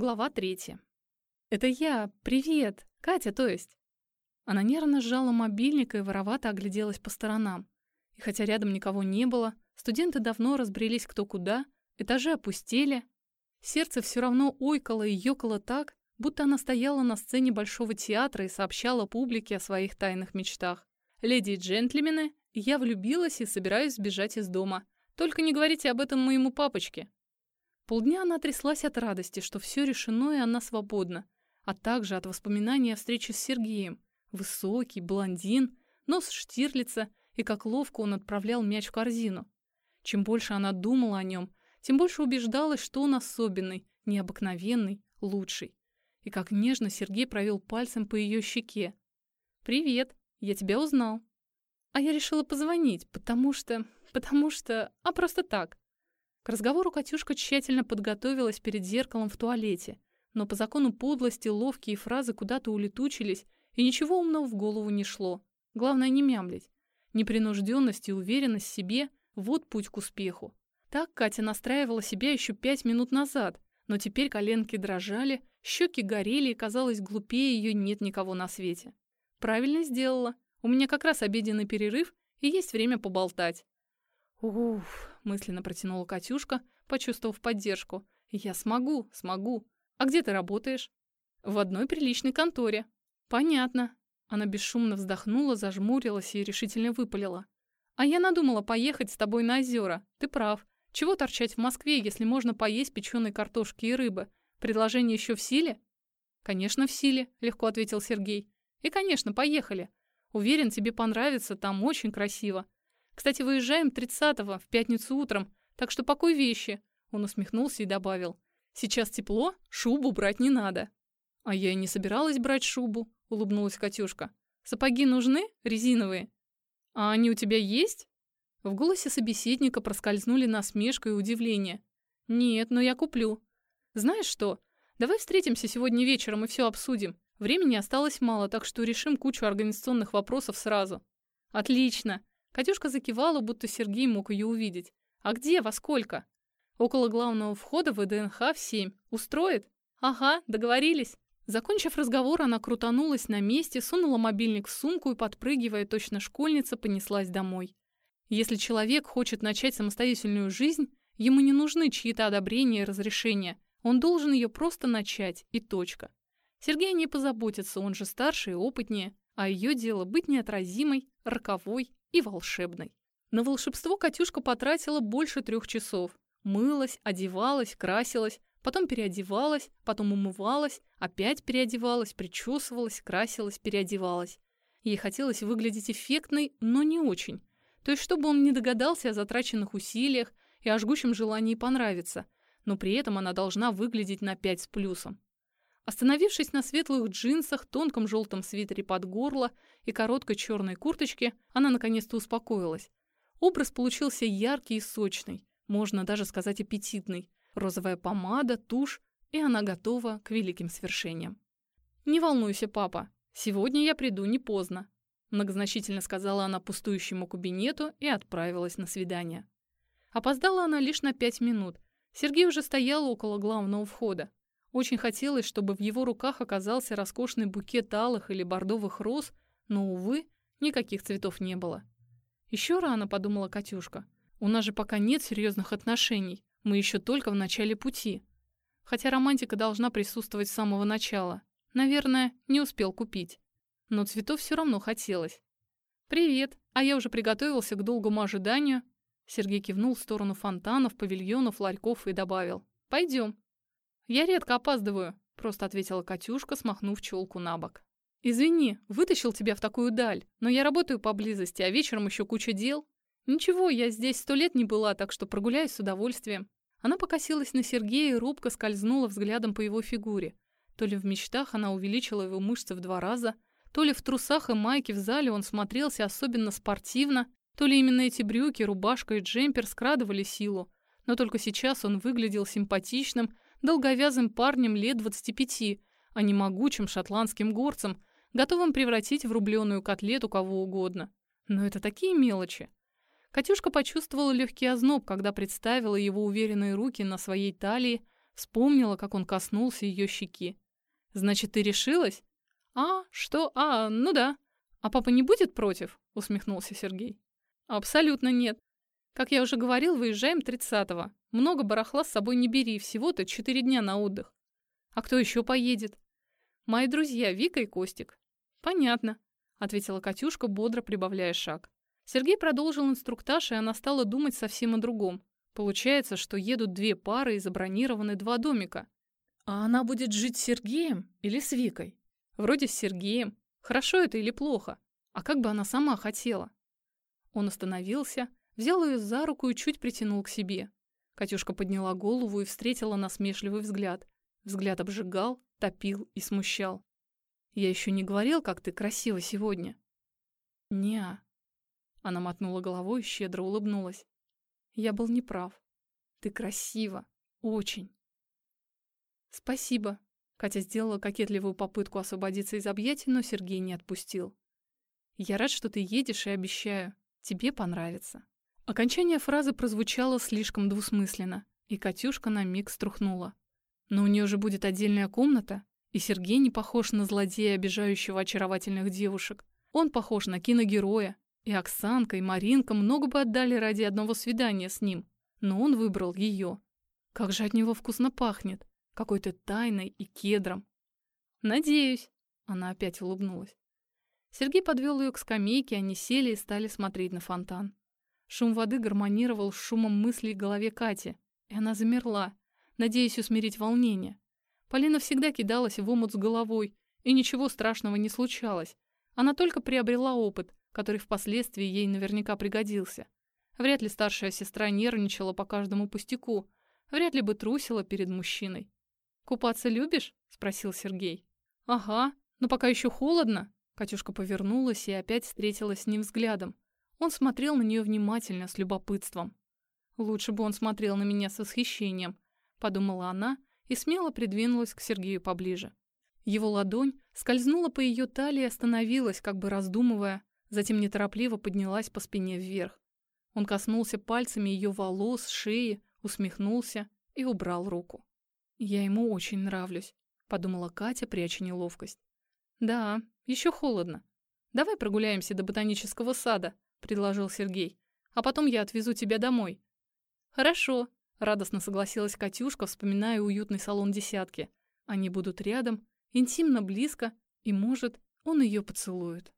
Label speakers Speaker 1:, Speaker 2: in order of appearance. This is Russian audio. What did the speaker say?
Speaker 1: Глава третья. «Это я! Привет! Катя, то есть!» Она нервно сжала мобильник и воровато огляделась по сторонам. И хотя рядом никого не было, студенты давно разбрелись кто куда, этажи опустели, сердце все равно ойкало и ёкало так, будто она стояла на сцене Большого театра и сообщала публике о своих тайных мечтах. «Леди и джентльмены, я влюбилась и собираюсь сбежать из дома. Только не говорите об этом моему папочке». Полдня она тряслась от радости, что все решено и она свободна, а также от воспоминаний о встрече с Сергеем. Высокий, блондин, нос Штирлица и как ловко он отправлял мяч в корзину. Чем больше она думала о нем, тем больше убеждалась, что он особенный, необыкновенный, лучший. И как нежно Сергей провел пальцем по ее щеке. «Привет, я тебя узнал». А я решила позвонить, потому что... потому что... а просто так. К разговору Катюшка тщательно подготовилась перед зеркалом в туалете, но по закону подлости ловкие фразы куда-то улетучились, и ничего умного в голову не шло. Главное не мямлить. Непринужденность и уверенность в себе – вот путь к успеху. Так Катя настраивала себя еще пять минут назад, но теперь коленки дрожали, щеки горели, и казалось, глупее ее нет никого на свете. Правильно сделала. У меня как раз обеденный перерыв, и есть время поболтать. «Уф», — мысленно протянула Катюшка, почувствовав поддержку. «Я смогу, смогу. А где ты работаешь?» «В одной приличной конторе». «Понятно». Она бесшумно вздохнула, зажмурилась и решительно выпалила. «А я надумала поехать с тобой на озера. Ты прав. Чего торчать в Москве, если можно поесть печеной картошки и рыбы? Предложение еще в силе?» «Конечно, в силе», — легко ответил Сергей. «И, конечно, поехали. Уверен, тебе понравится, там очень красиво. Кстати, выезжаем 30-го, в пятницу утром, так что пакуй вещи». Он усмехнулся и добавил. «Сейчас тепло, шубу брать не надо». «А я и не собиралась брать шубу», — улыбнулась Катюшка. «Сапоги нужны? Резиновые?» «А они у тебя есть?» В голосе собеседника проскользнули насмешка и удивление. «Нет, но я куплю». «Знаешь что? Давай встретимся сегодня вечером и все обсудим. Времени осталось мало, так что решим кучу организационных вопросов сразу». «Отлично. Катюшка закивала, будто Сергей мог ее увидеть. «А где? Во сколько?» «Около главного входа в ДНХ в семь. Устроит?» «Ага, договорились». Закончив разговор, она крутанулась на месте, сунула мобильник в сумку и, подпрыгивая точно школьница, понеслась домой. Если человек хочет начать самостоятельную жизнь, ему не нужны чьи-то одобрения и разрешения. Он должен ее просто начать, и точка. Сергей не позаботится, он же старше и опытнее, а ее дело быть неотразимой, роковой и волшебной. На волшебство Катюшка потратила больше трех часов. Мылась, одевалась, красилась, потом переодевалась, потом умывалась, опять переодевалась, причесывалась, красилась, переодевалась. Ей хотелось выглядеть эффектной, но не очень. То есть, чтобы он не догадался о затраченных усилиях и о жгучем желании понравиться, но при этом она должна выглядеть на пять с плюсом. Остановившись на светлых джинсах, тонком желтом свитере под горло и короткой черной курточке, она наконец-то успокоилась. Образ получился яркий и сочный, можно даже сказать аппетитный. Розовая помада, тушь, и она готова к великим свершениям. «Не волнуйся, папа, сегодня я приду не поздно», многозначительно сказала она пустующему кабинету и отправилась на свидание. Опоздала она лишь на пять минут. Сергей уже стоял около главного входа. Очень хотелось, чтобы в его руках оказался роскошный букет алых или бордовых роз, но, увы, никаких цветов не было. Еще рано, подумала Катюшка. У нас же пока нет серьезных отношений. Мы еще только в начале пути. Хотя романтика должна присутствовать с самого начала. Наверное, не успел купить. Но цветов все равно хотелось. «Привет, а я уже приготовился к долгому ожиданию». Сергей кивнул в сторону фонтанов, павильонов, ларьков и добавил. «Пойдем». «Я редко опаздываю», — просто ответила Катюшка, смахнув челку на бок. «Извини, вытащил тебя в такую даль, но я работаю поблизости, а вечером еще куча дел. Ничего, я здесь сто лет не была, так что прогуляюсь с удовольствием». Она покосилась на Сергея и робко скользнула взглядом по его фигуре. То ли в мечтах она увеличила его мышцы в два раза, то ли в трусах и майке в зале он смотрелся особенно спортивно, то ли именно эти брюки, рубашка и джемпер скрадывали силу. Но только сейчас он выглядел симпатичным, долговязым парнем лет 25, а не могучим шотландским горцем, готовым превратить в рубленую котлету кого угодно. Но это такие мелочи. Катюшка почувствовала легкий озноб, когда представила его уверенные руки на своей талии, Вспомнила, как он коснулся ее щеки. «Значит, ты решилась?» «А, что? А, ну да. А папа не будет против?» — усмехнулся Сергей. «Абсолютно нет. Как я уже говорил, выезжаем 30-го. Много барахла с собой не бери, всего-то 4 дня на отдых. А кто еще поедет?» «Мои друзья Вика и Костик». «Понятно», — ответила Катюшка, бодро прибавляя шаг. Сергей продолжил инструктаж, и она стала думать совсем о другом. Получается, что едут две пары и забронированы два домика. А она будет жить с Сергеем или с Викой? Вроде с Сергеем. Хорошо это или плохо? А как бы она сама хотела? Он остановился, взял ее за руку и чуть притянул к себе. Катюшка подняла голову и встретила насмешливый взгляд. Взгляд обжигал, топил и смущал. «Я еще не говорил, как ты красива сегодня». «Не-а». Она мотнула головой и щедро улыбнулась. Я был неправ. Ты красива. Очень. Спасибо. Катя сделала кокетливую попытку освободиться из объятий, но Сергей не отпустил. Я рад, что ты едешь, и обещаю, тебе понравится. Окончание фразы прозвучало слишком двусмысленно, и Катюшка на миг струхнула. Но у нее же будет отдельная комната, и Сергей не похож на злодея, обижающего очаровательных девушек. Он похож на киногероя, и Оксанка, и Маринка много бы отдали ради одного свидания с ним, но он выбрал ее. Как же от него вкусно пахнет, какой-то тайной и кедром. «Надеюсь», — она опять улыбнулась. Сергей подвел ее к скамейке, они сели и стали смотреть на фонтан. Шум воды гармонировал с шумом мыслей в голове Кати, и она замерла, надеясь усмирить волнение. Полина всегда кидалась в омут с головой, и ничего страшного не случалось. Она только приобрела опыт, который впоследствии ей наверняка пригодился. Вряд ли старшая сестра нервничала по каждому пустяку, вряд ли бы трусила перед мужчиной. «Купаться любишь?» — спросил Сергей. «Ага, но пока еще холодно». Катюшка повернулась и опять встретилась с ним взглядом. Он смотрел на нее внимательно, с любопытством. «Лучше бы он смотрел на меня с восхищением», — подумала она и смело придвинулась к Сергею поближе. Его ладонь скользнула по ее талии и остановилась, как бы раздумывая, затем неторопливо поднялась по спине вверх. Он коснулся пальцами ее волос, шеи, усмехнулся и убрал руку. «Я ему очень нравлюсь», — подумала Катя, пряча неловкость. «Да, еще холодно. Давай прогуляемся до ботанического сада», — предложил Сергей. «А потом я отвезу тебя домой». «Хорошо», — радостно согласилась Катюшка, вспоминая уютный салон десятки. Они будут рядом, интимно близко, и, может, он ее поцелует.